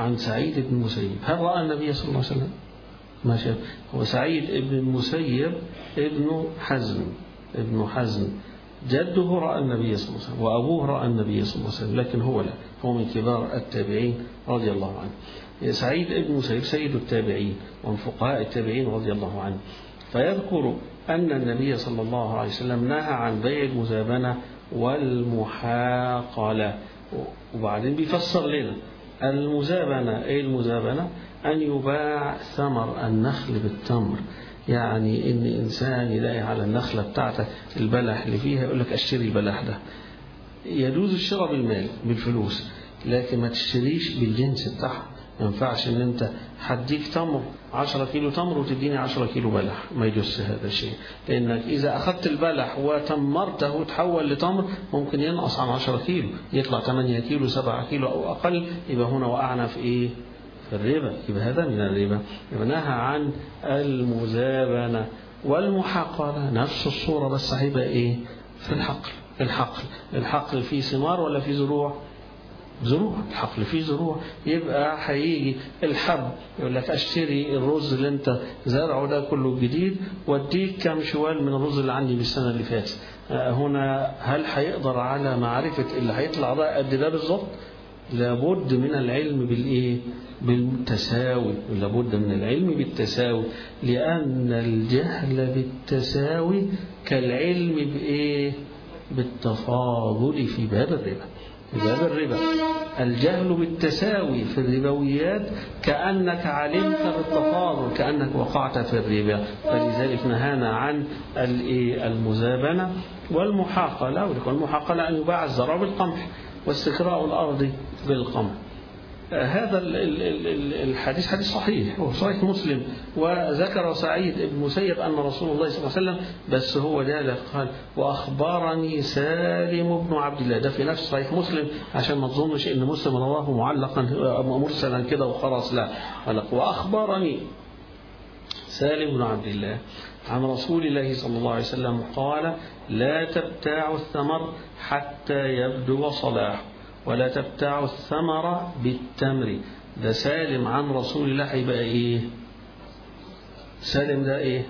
عن سعيد بن المسيب. هل رأى النبي صلى الله عليه وسلم؟ ما شاف. هو سعيد بن المسيب ابن حزم ابن حزم. جده رأى النبي صلى الله عليه وسلم وأبوه رأى النبي صلى الله عليه وسلم لكن هو لا. هو من كبار التابعين رضي الله عنه. سعيد بن مسيب سيد التابعين ومن فقهاء التابعين رضي الله عنه. فيذكر أن النبي صلى الله عليه وسلم نهى عن بيع المزابنة والمحاقلة. وبعدين بيفسر لنا المزابنة إيه المزابنة أن يباع ثمر النخل بالتمر. يعني إن إنسان يلاقي على النخلة بتاعتك البلح اللي فيها يقول لك أشتري البلح ده. يجوز الشراء بالمال بالفلوس لكن ما تشتريش بالجنس بتاعها ما ينفعش إن أنت هديك تمر. 10 كيلو تمر وتديني 10 كيلو بلح. ما يجوز هذا الشيء. لأنك إذا أخذت البلح وتمرته وتحول لتمر ممكن ينقص عن 10 كيلو. يطلع 8 كيلو 7 كيلو أو أقل. يبقى هنا وقعنا في إيه؟ في الربا. يبقى هذا من الربا. يبقى نهى عن المزابنة والمحاقله نفس الصورة بس هيبقى إيه؟ في الحقل. الحقل. الحقل فيه ثمار ولا فيه زروع؟ زروع الحقل فيه زروع. يبقى هيجي الحب يقول لك أشتري الرز اللي أنت زرعه ده كله جديد وأديك كم شوال من الرز اللي عندي بالسنه اللي فاتت. هنا هل هيقدر على معرفة اللي هيطلع ده قد ده بالظبط؟ لابد من العلم بالإيه؟ بالتساوي. لابد من العلم بالتساوي. لأن الجهل بالتساوي كالعلم بإيه؟ بالتفاضل في باب الربا. باب الربا. الجهل بالتساوي في الربويات كأنك علمت بالتفاضل كأنك وقعت في الربا. فلذلك نهانا عن المزابنة والمحاقلة. والمحاقلة أن يباع الزرع بالقمح واستكراء الأرض بالقمح. هذا الحديث حديث صحيح هو صحيح مسلم. وذكر سعيد بن مسيب أن رسول الله صلى الله عليه وسلم بس هو ده قال وأخبرني سالم بن عبد الله. ده في نفس صحيح مسلم عشان ما تظنش أن مسلم رواه معلقا مرسلا كده وخلاص لا. وأخبرني سالم بن عبد الله عن رسول الله صلى الله عليه وسلم قال لا تبتاع الثمر حتى يبدو صلاحه. ولا تبتاع الثمر بالتمر. ده سالم عن رسول الله هيبقى إيه؟ سالم ده إيه؟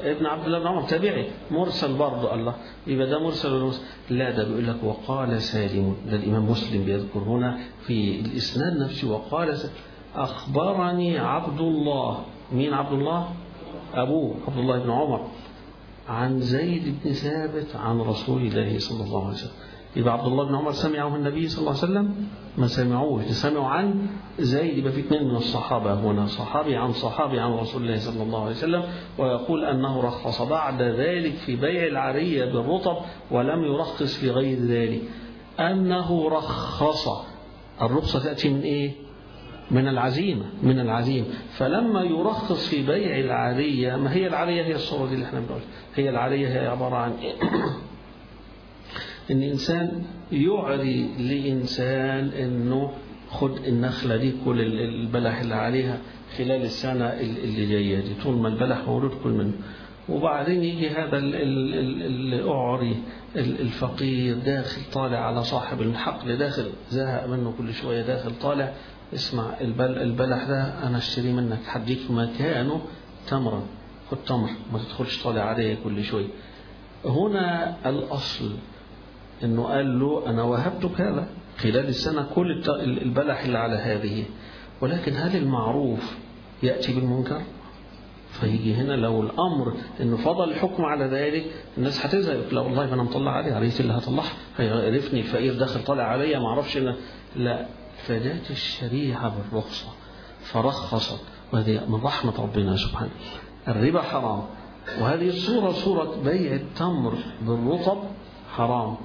ابن عبد الله بن عمر. تابعي مرسل برضه الله. يبقى ده مرسل ولا مرسل لا ده بيقول لك وقال سالم. ده الإمام مسلم بيذكر هنا في الإسناد نفسه. وقال سالم أخبرني عبد الله. مين عبد الله؟ أبوه عبد الله بن عمر. عن زيد بن ثابت عن رسول الله صلى الله عليه وسلم. يبقى عبد الله بن عمر سمعه النبي صلى الله عليه وسلم ما سمعوه سمعوا عن زيد يبقى في اثنين من الصحابة هنا صحابي عن صحابي عن رسول الله صلى الله عليه وسلم ويقول أنه رخص بعد ذلك في بيع العرية بالرطب ولم يرخص في غير ذلك. أنه رخص. الرخصة تأتي من إيه؟ من العزيمة من العزيمة فلما يرخص في بيع العارية ما هي العارية هي الصورة دي اللي إحنا بنقولها. هي العارية هي عبارة عن إيه؟ إن إنسان يعري لإنسان إنه خد النخلة دي كل البلح اللي عليها خلال السنة اللي جاية دي. طول ما البلح مولود كل منه. وبعدين يجي هذا الأعري الفقير داخل طالع على صاحب الحقل داخل زهق منه كل شوية داخل طالع اسمع البلح ده أنا أشتري منك هديك مكانه تمرا. خد تمر ما تدخلش طالع عليه كل شوية. هنا الأصل إنه قال له أنا وهبتك هذا خلال السنة كل البلح اللي على هذه. ولكن هل المعروف يأتي بالمنكر؟ فيجي هنا لو الأمر إنه فضل الحكم على ذلك الناس هتزهق لا والله أنا مطلع عليه عريتي اللي هطلعها. هيعرفني الفقير داخل طالع عليا ما أعرفش إن لا. فجاءت الشريعة بالرخصة فرخصت وهذه من رحمة ربنا سبحانه. الربا حرام. وهذه الصورة صورة بيع التمر بالرطب حرام.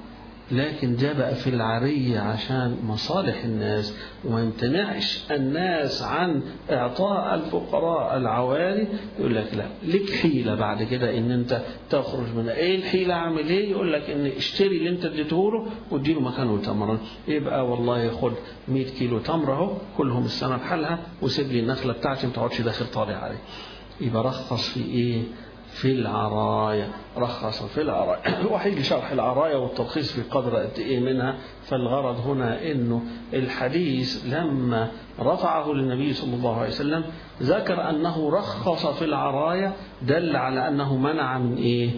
لكن جاء بقى في العرية عشان مصالح الناس وما يمتنعش الناس عن إعطاء الفقراء العواري. يقول لك لا لك حيلة بعد كده إن أنت تخرج من إيه الحيلة أعمل إيه؟ يقول لك إن اشتري اللي أنت اديته له واديله مكانه تمرا يبقى والله خد 100 كيلو تمر أهو كلهم السنة بحالها وسيب لي النخلة بتاعتي ما تقعدش داخل طالع عليه يبقى رخص في إيه؟ في العرايا رخص في العرايا وهيجي شرح العرايا والترخيص في قدر قد إيه منها فالغرض هنا إنه الحديث لما رفعه للنبي صلى الله عليه وسلم ذكر أنه رخص في العرايا دل على أنه منع من إيه؟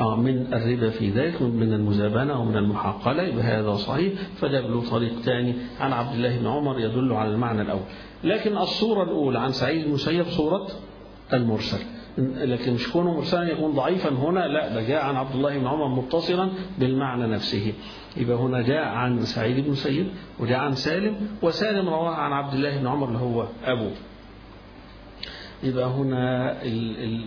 آه من الربا في ذلك من المزابنة ومن المحاقلة. يبقى هذا صحيح. فجاب له طريق ثاني عن عبد الله بن عمر يدل على المعنى الأول. لكن الصورة الأولى عن سعيد المسيب صورة المرسل. لكن مش كونه مرسلا يكون ضعيفا هنا لا ده جاء عن عبد الله بن عمر متصلا بالمعنى نفسه. يبقى هنا جاء عن سعيد بن مسيب وجاء عن سالم وسالم رواه عن عبد الله بن عمر اللي هو أبوه. يبقى هنا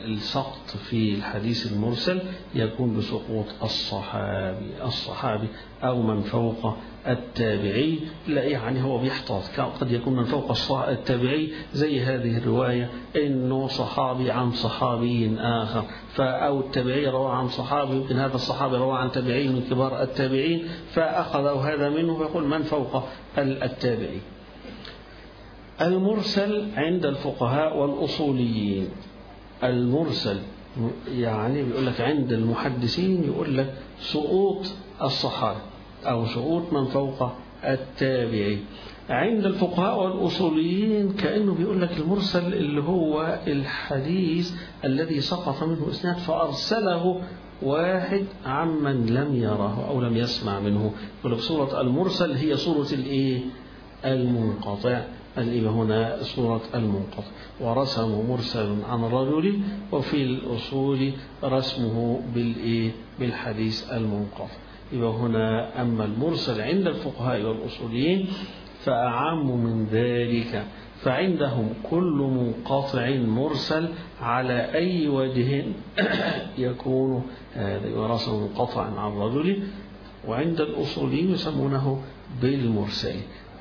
السقط في الحديث المرسل يكون بسقوط الصحابي. الصحابي أو من فوق التابعي. لا يعني هو بيحتاط. قد يكون من فوق التابعي. زي هذه الرواية إنه صحابي عن صحابي آخر. أو التابعي روى عن صحابي يمكن هذا الصحابي روى عن تابعي من كبار التابعين فأخذوا هذا منه فيقول من فوق التابعي. المرسل عند الفقهاء والأصوليين. المرسل يعني بيقول لك عند المحدثين يقول لك سقوط الصحابة أو سقوط من فوق التابعي عند الفقهاء والأصوليين كأنه بيقول لك المرسل اللي هو الحديث الذي سقط منه إسناد فأرسله واحد عمن لم يره أو لم يسمع منه. يقول لك صورة المرسل هي صورة الإيه؟ المنقطع. الإبا هنا صورة المنقطع ورسم مرسل عن الرجل وفي الأصول رسمه بالإيه؟ بالحديث المنقطع. يبقى هنا أما المرسل عند الفقهاء والأصوليين فأعم من ذلك فعندهم كل منقطع مرسل على أي وجه يكون. هذا يرسم منقطعا عن الرجل وعند الأصوليين يسمونه بالمرسل.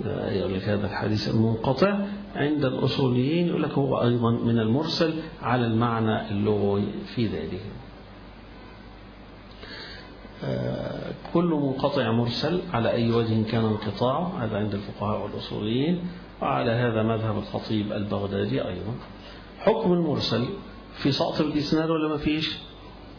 يقول لك هذا الحديث المنقطع عند الأصوليين يقول لك هو أيضا من المرسل على المعنى اللغوي في ذلك. كل منقطع مرسل على أي وجه كان انقطاعه هذا عند الفقهاء والأصوليين وعلى هذا مذهب الخطيب البغدادي أيضا. حكم المرسل في سقط الإسناد ولا ما فيش؟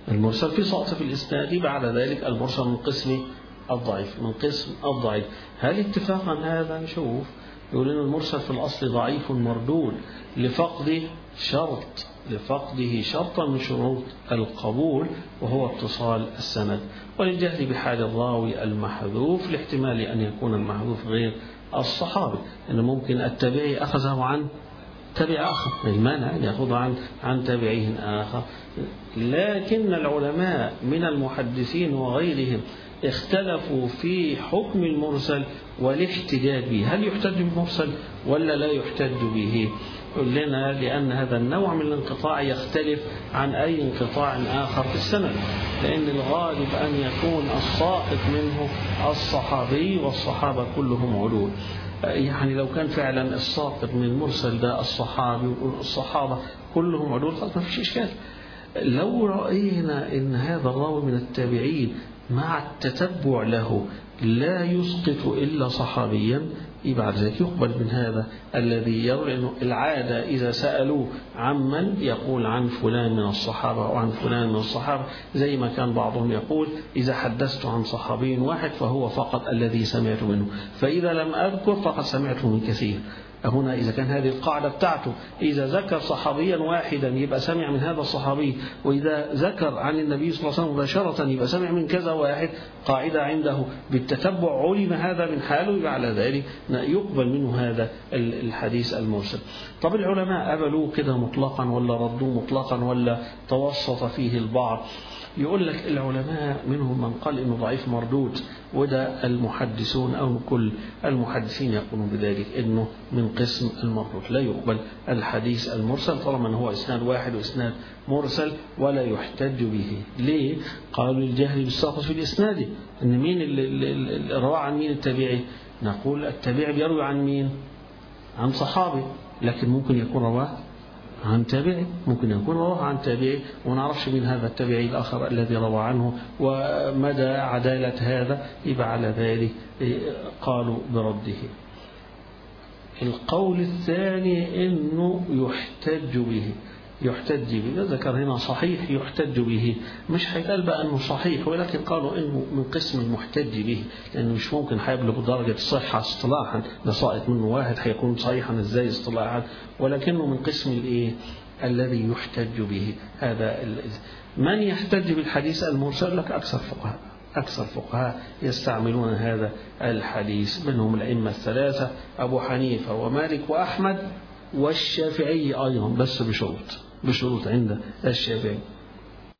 المرسل في سقط في الإسناد بعد ذلك المرسل من قسم الضعيف من قسم الضعيف. هل اتفاقا هذا؟ نشوف. يقول إن المرسل في الأصل ضعيف مردود. لفقد شرط لفقده شرطا من شروط القبول وهو اتصال السند. وللجهل بحال الراوي المحذوف لاحتمال أن يكون المحذوف غير الصحابي. أن ممكن التابعي أخذه عن تبع آخر المانع أن يأخذ عن عن تابعيه آخر. لكن العلماء من المحدثين وغيرهم اختلفوا في حكم المرسل والاحتجاج به. هل يحتج بالمرسل ولا لا يحتج به؟ يقول لنا لأن هذا النوع من الانقطاع يختلف عن أي انقطاع آخر في السند لأن الغالب أن يكون الساقط منه الصحابي والصحابة كلهم علول يعني لو كان فعلا الساقط من المرسل ده الصحابي والصحابة كلهم علول خلاص ما فيش إشكال. لو رأينا أن هذا الراوي من التابعين مع التتبع له. لا يسقط إلا صحابيا. بعد ذلك يقبل من هذا الذي يروي أنه العادة إذا سألوه عمن يقول عن فلان من الصحابة أو عن فلان من الصحابة. زي ما كان بعضهم يقول إذا حدثت عن صحابي واحد فهو فقط الذي سمعت منه. فإذا لم أذكر فقد سمعته من كثير. هنا إذا كان هذه القاعدة بتاعته إذا ذكر صحابيا واحدا يبقى سمع من هذا الصحابي وإذا ذكر عن النبي صلى الله عليه وسلم مباشرة يبقى سمع من كذا واحد. قاعدة عنده بالتتبع علم هذا من حاله يبقى على ذلك يقبل منه هذا الحديث المرسل. طب العلماء قبلوه كده مطلقا ولا ردوه مطلقا ولا توسط فيه البعض؟ يقول لك العلماء منهم من قال إنه ضعيف مردود وده المحدثون أو كل المحدثين يقولون بذلك إنه من قسم المردود. لا يقبل الحديث المرسل طالما هو إسناد واحد وإسناد مرسل ولا يحتج به. ليه؟ قالوا الجهل بالساقط في الإسناد. إن مين اللي روى عن مين التابعي؟ نقول التابعي بيروي عن مين؟ عن صحابي لكن ممكن يكون رواة عن تابعي ممكن يكون رواة عن تابعي وما نعرفش مين هذا التابعي الآخر الذي روى عنه ومدى عدالة هذا؟ يبقى على ذلك قالوا برده. القول الثاني إنه يحتج به. يحتج به. ذكر هنا صحيح يحتج به. مش هيتقال بقى أنه صحيح ولكن قالوا أنه من قسم المحتج به لأنه مش ممكن هيبلغ درجة الصحة اصطلاحا. ده منه واحد هيكون صحيحا. إزاي اصطلاحا؟ ولكنه من قسم الإيه؟ الذي يحتج به. هذا من يحتج بالحديث المرسل؟ لك أكثر فقهاء. أكثر فقهاء يستعملون هذا الحديث. منهم الأئمة الثلاثة أبو حنيفة ومالك وأحمد والشافعي أيضا بس بشروط. بشروط عند الشافعي